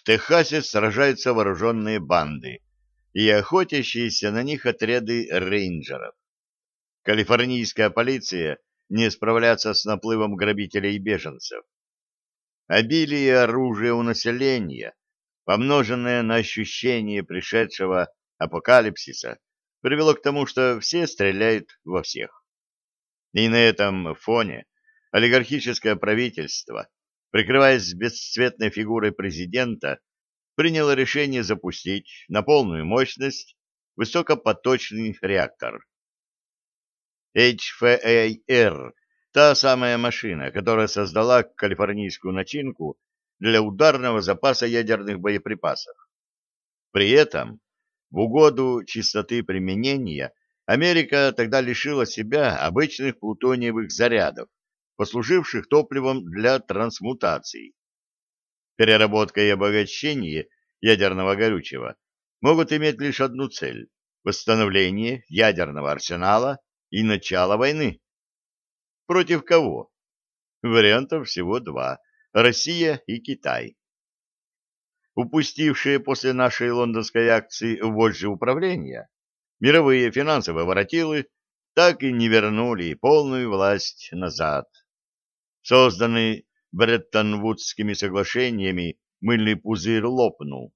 В Техасе сражаются вооруженные банды и охотящиеся на них отряды рейнджеров. Калифорнийская полиция не справляется с наплывом грабителей и беженцев. Обилие оружия у населения, помноженное на ощущение пришедшего апокалипсиса, привело к тому, что все стреляют во всех. И на этом фоне олигархическое правительство, прикрываясь бесцветной фигурой президента, приняло решение запустить на полную мощность высокопоточный реактор. HFAR – та самая машина, которая создала калифорнийскую начинку для ударного запаса ядерных боеприпасов. При этом, в угоду чистоты применения, Америка тогда лишила себя обычных плутониевых зарядов, послуживших топливом для трансмутации. Переработка и обогащение ядерного горючего могут иметь лишь одну цель – восстановление ядерного арсенала и начало войны. Против кого? Вариантов всего два – Россия и Китай. Упустившие после нашей лондонской акции вожжи управления, мировые финансовые воротилы так и не вернули полную власть назад. Созданный Бреттон-Вудскими соглашениями мыльный пузырь лопнул.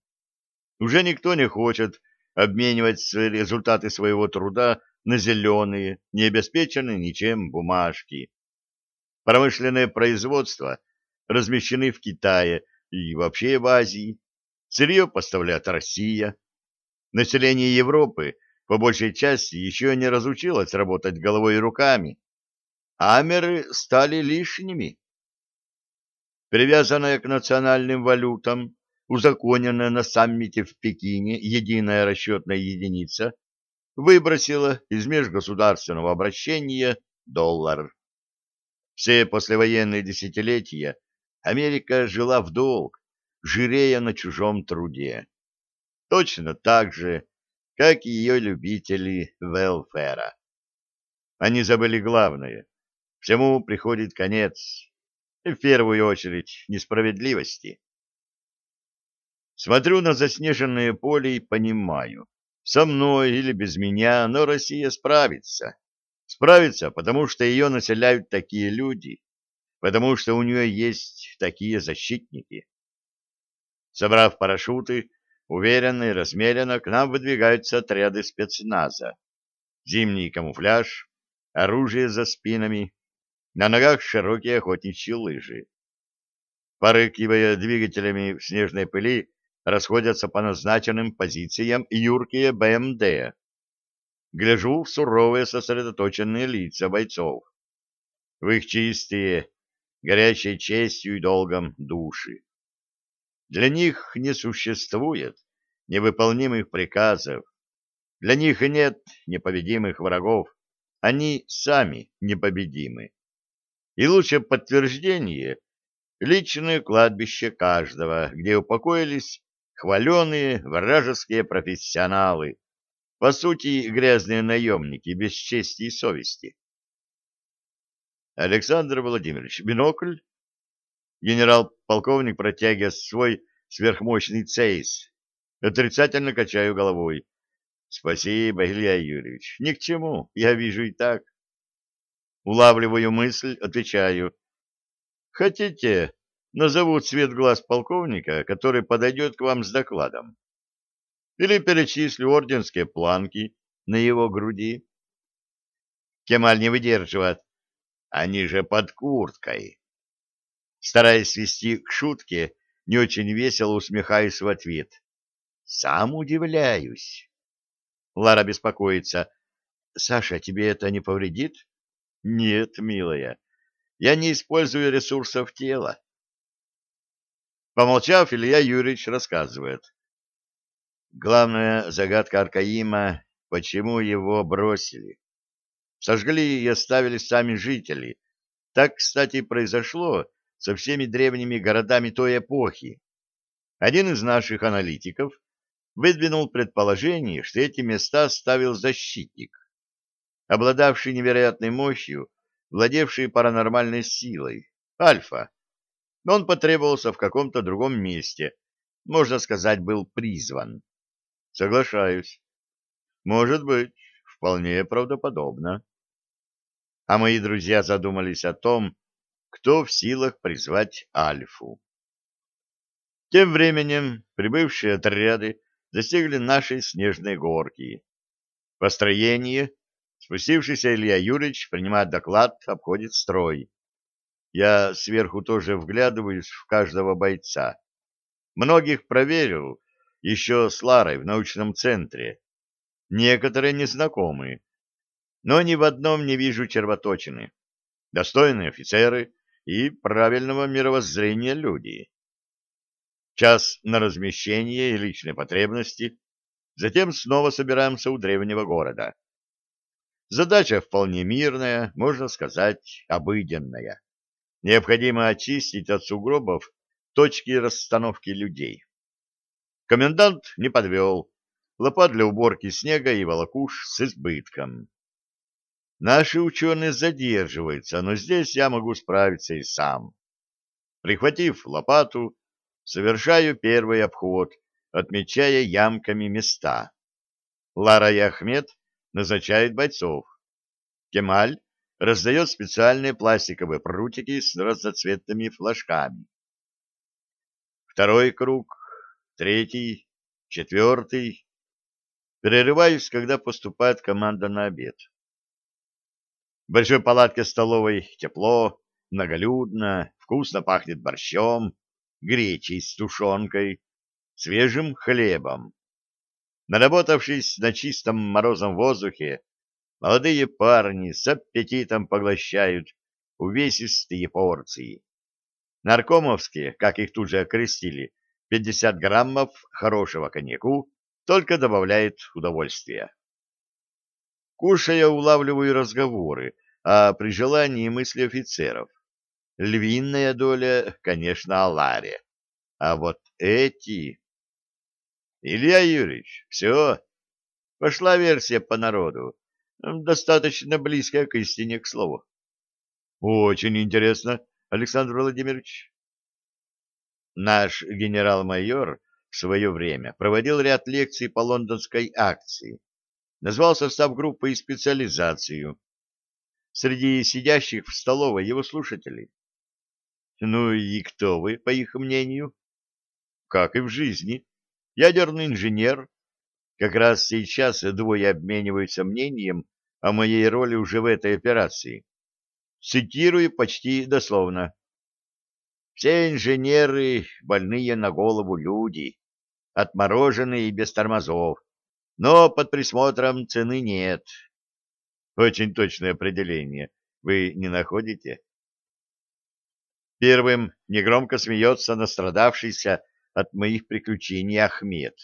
Уже никто не хочет обменивать результаты своего труда на зеленые, не обеспеченные ничем бумажки. Промышленное производство размещены в Китае и вообще в Азии. Сырье поставляет Россия. Население Европы по большей части еще не разучилось работать головой и руками. Амеры стали лишними. Привязанная к национальным валютам, узаконенная на саммите в Пекине единая расчетная единица выбросила из межгосударственного обращения доллар. Все послевоенные десятилетия Америка жила в долг, жирея на чужом труде. Точно так же, как и ее любители велфера. Они забыли главное. Всему приходит конец. И в первую очередь несправедливости. Смотрю на заснеженное поле и понимаю, со мной или без меня, но Россия справится. Справится, потому что ее населяют такие люди, потому что у нее есть такие защитники. Собрав парашюты, уверенно и размеренно к нам выдвигаются отряды спецназа. Зимний камуфляж, оружие за спинами, на ногах широкие охотничьи лыжи. Порыкивая двигателями в снежной пыли, расходятся по назначенным позициям юркие БМД. Гляжу в суровые сосредоточенные лица бойцов. В их чистые, горящие честью и долгом души. Для них не существует невыполнимых приказов. Для них нет непобедимых врагов. Они сами непобедимы. И лучшее подтверждение — личное кладбище каждого, где упокоились хваленые вражеские профессионалы, по сути, грязные наемники, без чести и совести. Александр Владимирович, бинокль? Генерал-полковник протягивает свой сверхмощный цейс. Отрицательно качаю головой. Спасибо, Илья Юрьевич. Ни к чему, я вижу и так. Улавливаю мысль, отвечаю. Хотите, назову цвет глаз полковника, который подойдет к вам с докладом. Или перечислю орденские планки на его груди. Кемаль не выдерживает. Они же под курткой. Стараясь свести к шутке, не очень весело усмехаюсь в ответ. Сам удивляюсь. Лара беспокоится. Саша, тебе это не повредит? Нет, милая, я не использую ресурсов тела. Помолчав, Илья Юрьевич рассказывает. Главная загадка Аркаима — почему его бросили. Сожгли и оставили сами жители. Так, кстати, произошло со всеми древними городами той эпохи. Один из наших аналитиков выдвинул предположение, что эти места ставил защитник обладавший невероятной мощью, владевший паранормальной силой, Альфа. Но он потребовался в каком-то другом месте, можно сказать, был призван. Соглашаюсь. Может быть, вполне правдоподобно. А мои друзья задумались о том, кто в силах призвать Альфу. Тем временем прибывшие отряды достигли нашей снежной горки. Построение. Спустившийся Илья Юрьевич принимает доклад, обходит строй. Я сверху тоже вглядываюсь в каждого бойца. Многих проверил еще с Ларой в научном центре. Некоторые незнакомые, но ни в одном не вижу червоточины. Достойные офицеры и правильного мировоззрения люди. Час на размещение и личные потребности, затем снова собираемся у древнего города. Задача вполне мирная, можно сказать, обыденная. Необходимо очистить от сугробов точки расстановки людей. Комендант не подвел. Лопат для уборки снега и волокуш с избытком. Наши ученые задерживаются, но здесь я могу справиться и сам. Прихватив лопату, совершаю первый обход, отмечая ямками места. Лара и Ахмед назначают бойцов. Кемаль раздает специальные пластиковые прутики с разноцветными флажками. Второй круг, третий, четвертый. Прерываюсь, когда поступает команда на обед. В большой палатке столовой тепло, многолюдно, вкусно пахнет борщом, гречей с тушенкой, свежим хлебом. Наработавшись на чистом морозном воздухе, Молодые парни с аппетитом поглощают увесистые порции. Наркомовские, как их тут же окрестили, 50 граммов хорошего коньяку только добавляет удовольствия. Кушая, улавливаю разговоры, а при желании мысли офицеров. Львиная доля, конечно, о Ларе. А вот эти... Илья Юрьевич, все, пошла версия по народу. Достаточно близкая к истине, к слову. Очень интересно, Александр Владимирович. Наш генерал-майор в свое время проводил ряд лекций по лондонской акции. Назвал состав группы и специализацию. Среди сидящих в столовой его слушателей. Ну и кто вы, по их мнению? Как и в жизни. Ядерный инженер. Как раз сейчас двое обмениваются мнением о моей роли уже в этой операции. Цитирую почти дословно. «Все инженеры — больные на голову люди, отмороженные и без тормозов, но под присмотром цены нет». Очень точное определение. Вы не находите? Первым негромко смеется настрадавшийся от моих приключений Ахмед.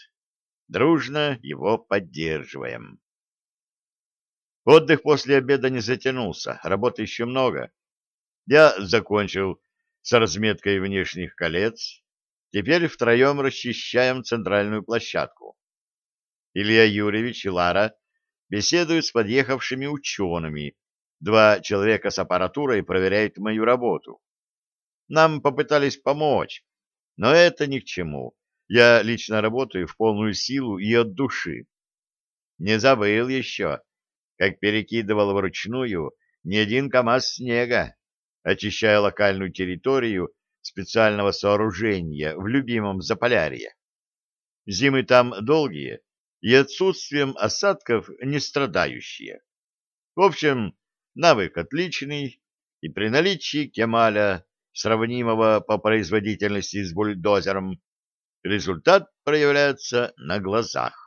Дружно его поддерживаем. Отдых после обеда не затянулся, работы еще много. Я закончил с разметкой внешних колец. Теперь втроем расчищаем центральную площадку. Илья Юрьевич и Лара беседуют с подъехавшими учеными. Два человека с аппаратурой проверяют мою работу. Нам попытались помочь, но это ни к чему. Я лично работаю в полную силу и от души. Не забыл еще, как перекидывал вручную не один КАМАЗ снега, очищая локальную территорию специального сооружения в любимом Заполярье. Зимы там долгие и отсутствием осадков не страдающие. В общем, навык отличный, и при наличии Кемаля, сравнимого по производительности с бульдозером, результат проявляется на глазах.